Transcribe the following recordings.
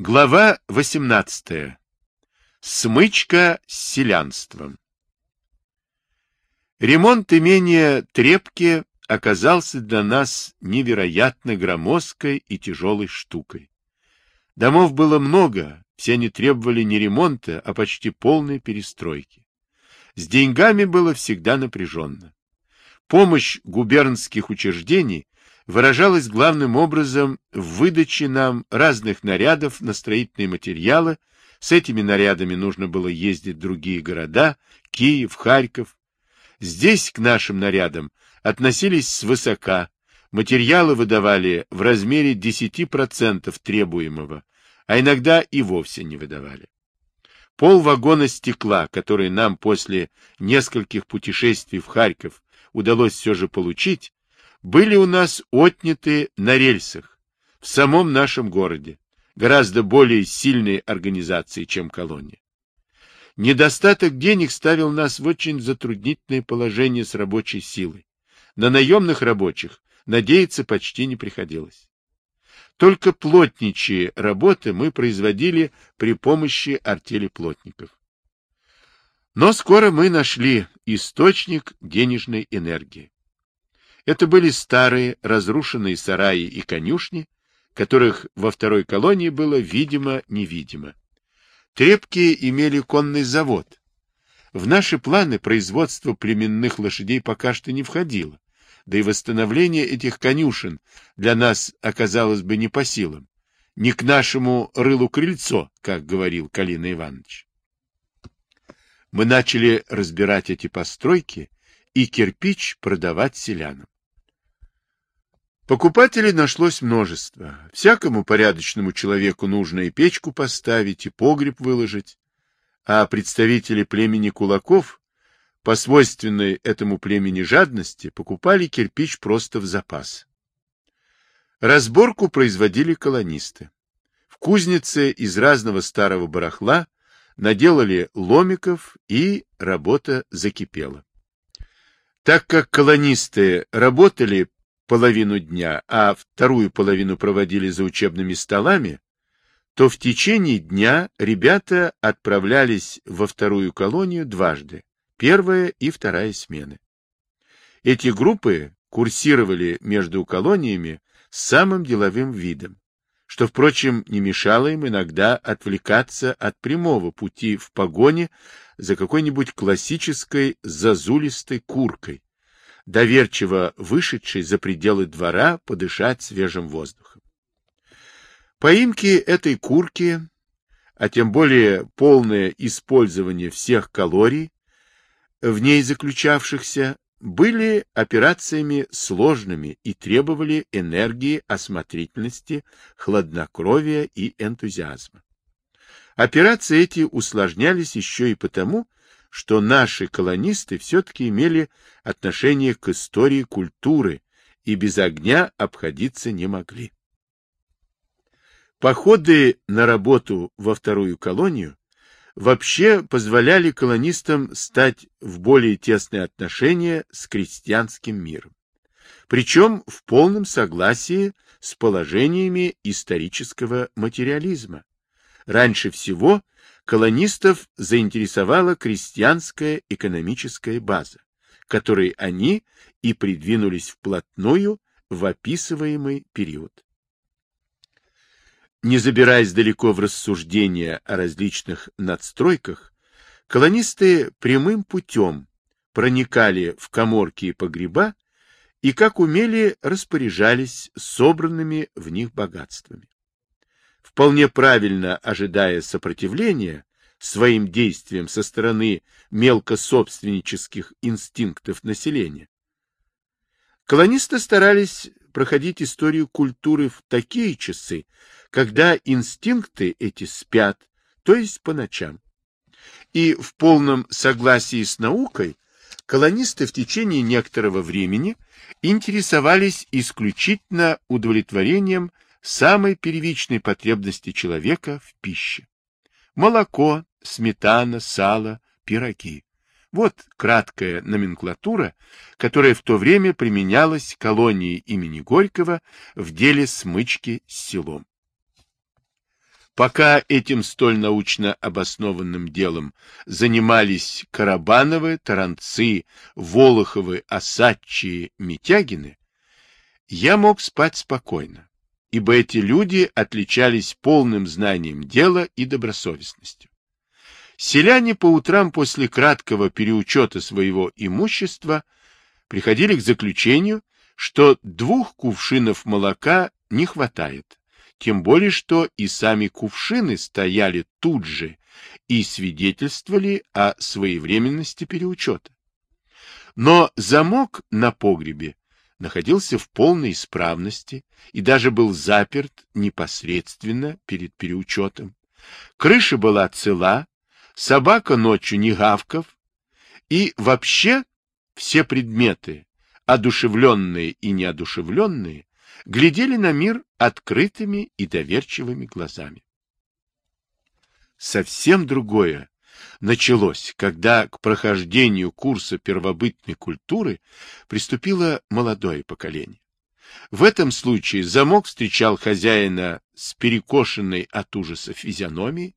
Глава 18. Смычка с селянством. Ремонт имения Трепки оказался для нас невероятно громоздкой и тяжелой штукой. Домов было много, все они требовали не ремонта, а почти полной перестройки. С деньгами было всегда напряженно. Помощь губернских учреждений выражалась главным образом в выдаче нам разных нарядов на строительные материалы. С этими нарядами нужно было ездить в другие города, Киев, Харьков. Здесь к нашим нарядам относились свысока, материалы выдавали в размере 10% требуемого, а иногда и вовсе не выдавали. Пол вагона стекла, который нам после нескольких путешествий в Харьков удалось все же получить, были у нас отняты на рельсах, в самом нашем городе, гораздо более сильной организации, чем колония. Недостаток денег ставил нас в очень затруднительное положение с рабочей силой. На наемных рабочих надеяться почти не приходилось. Только плотничьи работы мы производили при помощи артели плотников. Но скоро мы нашли источник денежной энергии. Это были старые разрушенные сараи и конюшни, которых во второй колонии было видимо-невидимо. Трепки имели конный завод. В наши планы производство племенных лошадей пока что не входило, да и восстановление этих конюшен для нас оказалось бы не по силам. Не к нашему рылу крыльцо, как говорил Калина Иванович. Мы начали разбирать эти постройки и кирпич продавать селянам. Покупателей нашлось множество. Всякому порядочному человеку нужно и печку поставить, и погреб выложить. А представители племени кулаков, по свойственной этому племени жадности, покупали кирпич просто в запас. Разборку производили колонисты. В кузнице из разного старого барахла наделали ломиков, и работа закипела. Так как колонисты работали половину дня, а вторую половину проводили за учебными столами, то в течение дня ребята отправлялись во вторую колонию дважды, первая и вторая смены. Эти группы курсировали между колониями с самым деловым видом, что, впрочем, не мешало им иногда отвлекаться от прямого пути в погоне за какой-нибудь классической зазулистой куркой, доверчиво вышедший за пределы двора подышать свежим воздухом. Поимки этой курки, а тем более полное использование всех калорий, в ней заключавшихся, были операциями сложными и требовали энергии, осмотрительности, хладнокровия и энтузиазма. Операции эти усложнялись еще и потому, что наши колонисты все-таки имели отношение к истории культуры и без огня обходиться не могли. Походы на работу во вторую колонию вообще позволяли колонистам стать в более тесные отношения с крестьянским миром, причем в полном согласии с положениями исторического материализма. Раньше всего колонистов заинтересовала крестьянская экономическая база, которой они и придвинулись вплотную в описываемый период. Не забираясь далеко в рассуждения о различных надстройках, колонисты прямым путем проникали в коморки и погреба и, как умели, распоряжались собранными в них богатствами вполне правильно ожидая сопротивления своим действиям со стороны мелкособственнических инстинктов населения. Колонисты старались проходить историю культуры в такие часы, когда инстинкты эти спят, то есть по ночам. И в полном согласии с наукой колонисты в течение некоторого времени интересовались исключительно удовлетворением самой первичной потребности человека в пище. Молоко, сметана, сало, пироги. Вот краткая номенклатура, которая в то время применялась колонией имени Горького в деле смычки с селом. Пока этим столь научно обоснованным делом занимались Карабановы, Таранцы, Волоховы, Осадчие, Митягины, я мог спать спокойно, ибо эти люди отличались полным знанием дела и добросовестностью. Селяне по утрам после краткого переучета своего имущества приходили к заключению, что двух кувшинов молока не хватает, тем более, что и сами кувшины стояли тут же и свидетельствовали о своевременности переучета. Но замок на погребе находился в полной исправности и даже был заперт непосредственно перед переучетом. Крыша была цела, собака ночью не гавков, и вообще все предметы, одушевленные и неодушевленные, глядели на мир открытыми и доверчивыми глазами. Совсем другое началось, когда к прохождению курса первобытной культуры приступило молодое поколение. В этом случае замок встречал хозяина с перекошенной от ужаса физиономией,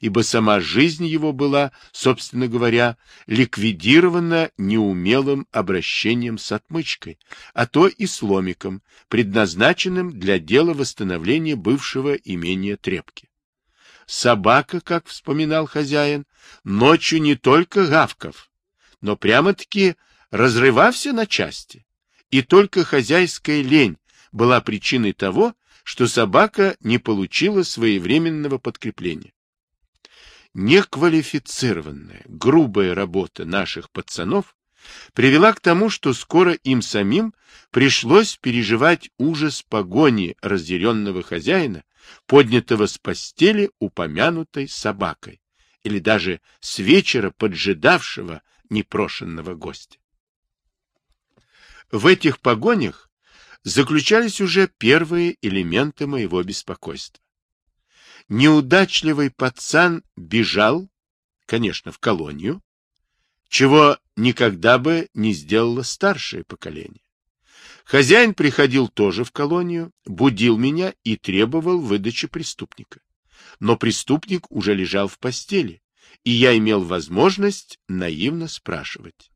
ибо сама жизнь его была, собственно говоря, ликвидирована неумелым обращением с отмычкой, а то и сломиком, предназначенным для дела восстановления бывшего имения трепки. Собака, как вспоминал хозяин, ночью не только гавков, но прямо-таки разрывався на части, и только хозяйская лень была причиной того, что собака не получила своевременного подкрепления. Неквалифицированная, грубая работа наших пацанов привела к тому, что скоро им самим пришлось переживать ужас погони разъяренного хозяина, поднятого с постели упомянутой собакой, или даже с вечера поджидавшего непрошенного гостя. В этих погонях заключались уже первые элементы моего беспокойства неудачливый пацан бежал, конечно, в колонию, чего никогда бы не сделало старшее поколение. Хозяин приходил тоже в колонию, будил меня и требовал выдачи преступника. Но преступник уже лежал в постели, и я имел возможность наивно спрашивать.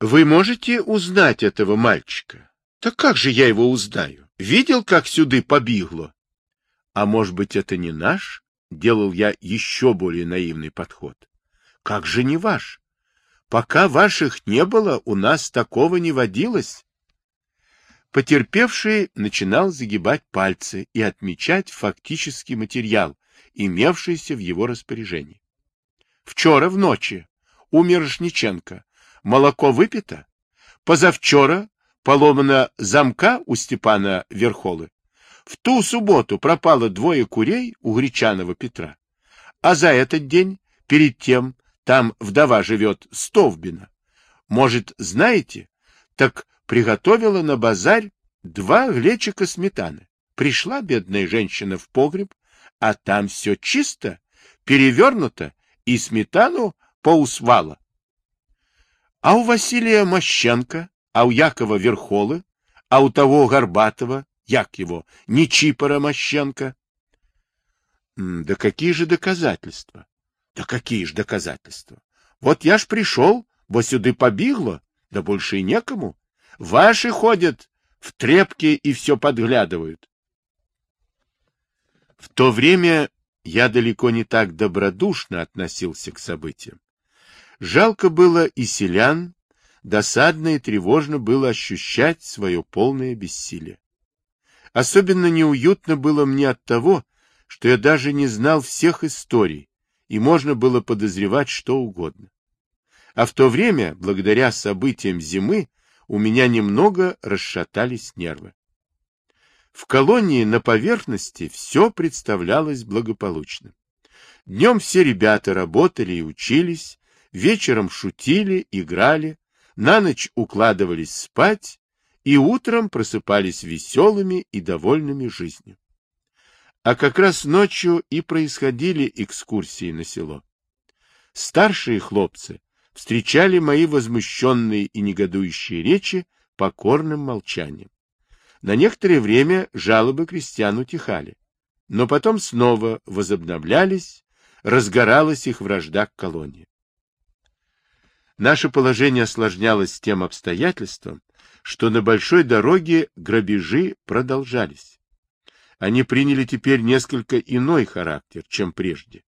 «Вы можете узнать этого мальчика?» «Так как же я его узнаю? Видел, как сюда побегло?» А может быть, это не наш? Делал я еще более наивный подход. Как же не ваш? Пока ваших не было, у нас такого не водилось. Потерпевший начинал загибать пальцы и отмечать фактический материал, имевшийся в его распоряжении. Вчера в ночи умер Жниченко. Молоко выпито? Позавчера поломана замка у Степана Верхолы. В ту субботу пропало двое курей у Гречанова Петра. А за этот день, перед тем, там вдова живет Стовбина. Может, знаете? Так приготовила на базарь два глечика сметаны. Пришла бедная женщина в погреб, а там все чисто, перевернуто, и сметану поусвала. А у Василия Мощенко, а у Якова Верхолы, а у того Горбатова, як его, не Чипора Мощенко? Да какие же доказательства? Да какие же доказательства? Вот я ж пришел, бо сюды побегло, да больше и некому. Ваши ходят в трепке и все подглядывают. В то время я далеко не так добродушно относился к событиям. Жалко было и селян, досадно и тревожно было ощущать свое полное бессилие. Особенно неуютно было мне от того, что я даже не знал всех историй, и можно было подозревать что угодно. А в то время, благодаря событиям зимы, у меня немного расшатались нервы. В колонии на поверхности все представлялось благополучным. Днем все ребята работали и учились, вечером шутили, играли, на ночь укладывались спать, и утром просыпались веселыми и довольными жизнью. А как раз ночью и происходили экскурсии на село. Старшие хлопцы встречали мои возмущенные и негодующие речи покорным молчанием. На некоторое время жалобы крестьян утихали. но потом снова возобновлялись, разгоралась их вражда к колонии. Наше положение осложнялось тем обстоятельством, что на большой дороге грабежи продолжались. Они приняли теперь несколько иной характер, чем прежде.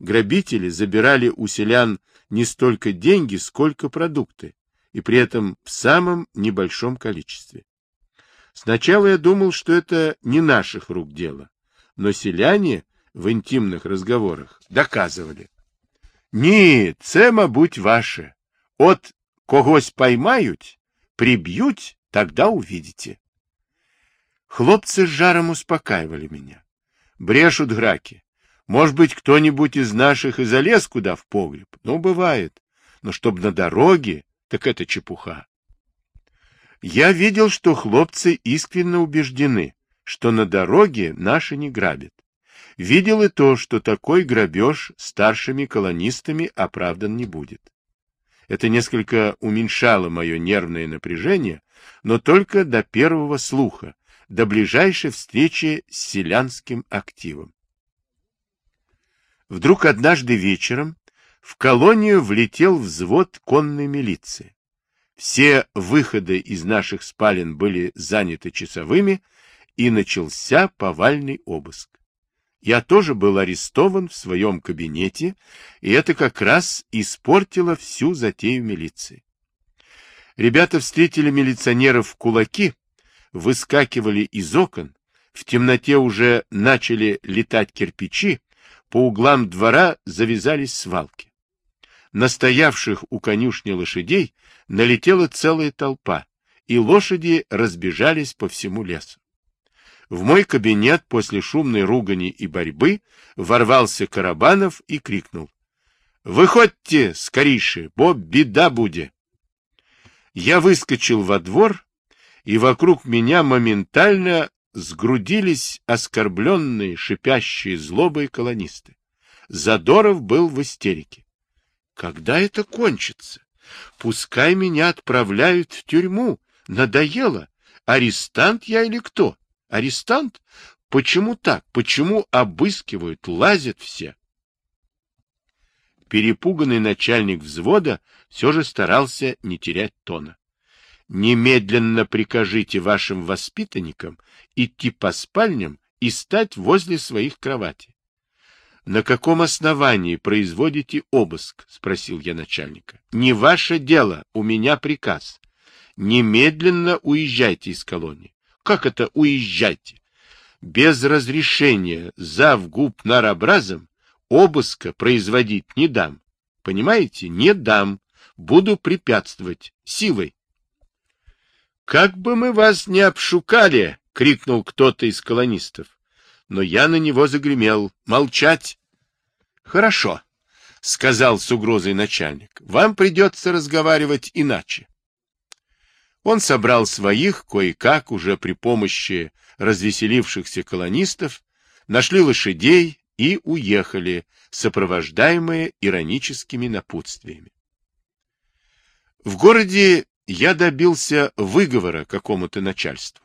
Грабители забирали у селян не столько деньги, сколько продукты, и при этом в самом небольшом количестве. Сначала я думал, что это не наших рук дело, но селяне в интимных разговорах доказывали. Ні, це, мабуть, ваше. От когось поймають, прибьют, тогда увидите. Хлопцы с жаром успокаивали меня. Брешут граки. Может быть, кто-нибудь из наших и залез куда в погреб. Ну, бывает. Но чтоб на дороге, так это чепуха. Я видел, что хлопцы искренне убеждены, что на дороге наши не грабят. Видел и то, что такой грабеж старшими колонистами оправдан не будет. Это несколько уменьшало мое нервное напряжение, но только до первого слуха, до ближайшей встречи с селянским активом. Вдруг однажды вечером в колонию влетел взвод конной милиции. Все выходы из наших спален были заняты часовыми, и начался повальный обыск. Я тоже был арестован в своем кабинете, и это как раз испортило всю затею милиции. Ребята встретили милиционеров в кулаки, выскакивали из окон, в темноте уже начали летать кирпичи, по углам двора завязались свалки. На стоявших у конюшни лошадей налетела целая толпа, и лошади разбежались по всему лесу. В мой кабинет после шумной ругани и борьбы ворвался Карабанов и крикнул. — Выходьте, скорейше, бо беда будет. Я выскочил во двор, и вокруг меня моментально сгрудились оскорбленные, шипящие злобой колонисты. Задоров был в истерике. Когда это кончится? Пускай меня отправляют в тюрьму. Надоело. Арестант я или кто? Арестант? Почему так? Почему обыскивают, лазят все? Перепуганный начальник взвода все же старался не терять тона. Немедленно прикажите вашим воспитанникам идти по спальням и стать возле своих кроватей. — На каком основании производите обыск? — спросил я начальника. — Не ваше дело, у меня приказ. Немедленно уезжайте из колонии. — Как это уезжайте? Без разрешения завгуб нарабразом обыска производить не дам. Понимаете? Не дам. Буду препятствовать. Силой. — Как бы мы вас не обшукали! — крикнул кто-то из колонистов но я на него загремел. Молчать. Хорошо, сказал с угрозой начальник. Вам придется разговаривать иначе. Он собрал своих, кое-как, уже при помощи развеселившихся колонистов, нашли лошадей и уехали, сопровождаемые ироническими напутствиями. В городе я добился выговора какому-то начальству.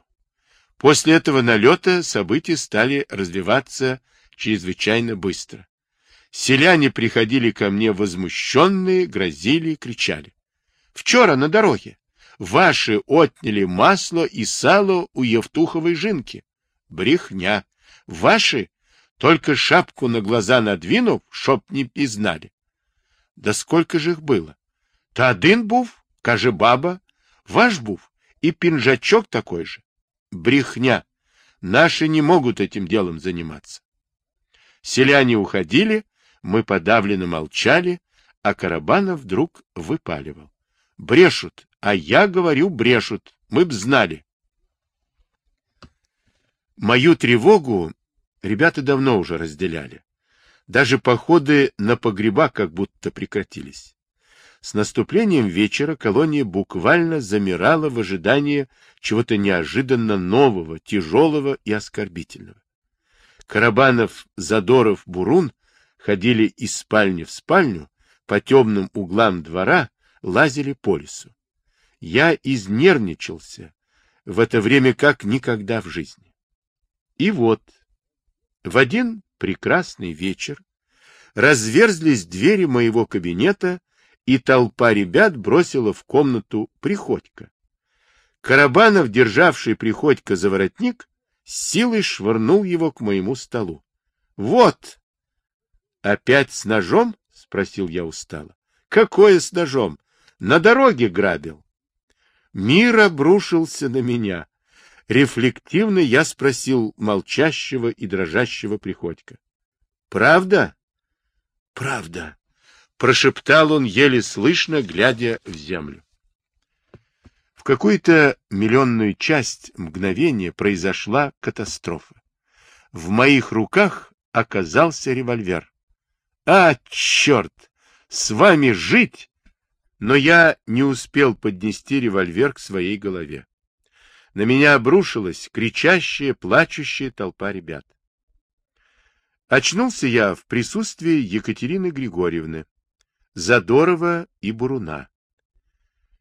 После этого налета события стали развиваться чрезвычайно быстро. Селяне приходили ко мне возмущенные, грозили и кричали. Вчера на дороге ваши отняли масло и сало у Евтуховой жинки. Брехня. Ваши только шапку на глаза надвинув, чтоб не пізнали. Да сколько же их было? Та один був, каже баба, ваш був, и пинжачок такой же. Брехня. Наши не могут этим делом заниматься. Селяне уходили, мы подавленно молчали, а Карабанов вдруг выпаливал. Брешут, а я говорю, брешут. Мы б знали. Мою тревогу ребята давно уже разделяли. Даже походы на погреба как будто прекратились. С наступлением вечера колония буквально замирала в ожидании чего-то неожиданно нового, тяжелого и оскорбительного. Карабанов, Задоров, Бурун ходили из спальни в спальню, по темным углам двора лазили по лесу. Я изнервничался в это время как никогда в жизни. И вот, В один прекрасный вечер разверзлись двери моего кабинета, и толпа ребят бросила в комнату Приходько. Карабанов, державший Приходько за воротник, силой швырнул его к моему столу. — Вот! — Опять с ножом? — спросил я устало. — Какое с ножом? На дороге грабил. Мир обрушился на меня. Рефлективно я спросил молчащего и дрожащего Приходько. — Правда? — Правда, — прошептал он еле слышно, глядя в землю. В какую-то миллионную часть мгновения произошла катастрофа. В моих руках оказался револьвер. А, черт! С вами жить! Но я не успел поднести револьвер к своей голове. На меня обрушилась кричащая, плачущая толпа ребят. Очнулся я в присутствии Екатерины Григорьевны, Задорова и Буруна.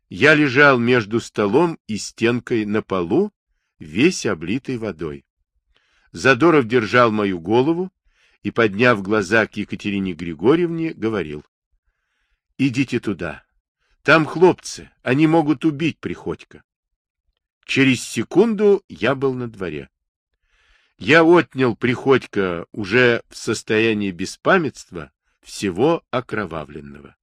Я лежал между столом и стенкой на полу, весь облитый водой. Задоров держал мою голову и, подняв глаза к Екатерине Григорьевне, говорил. — Идите туда. Там хлопцы, они могут убить Приходько. Через секунду я был на дворе. Я отнял Приходько уже в состоянии беспамятства всего окровавленного.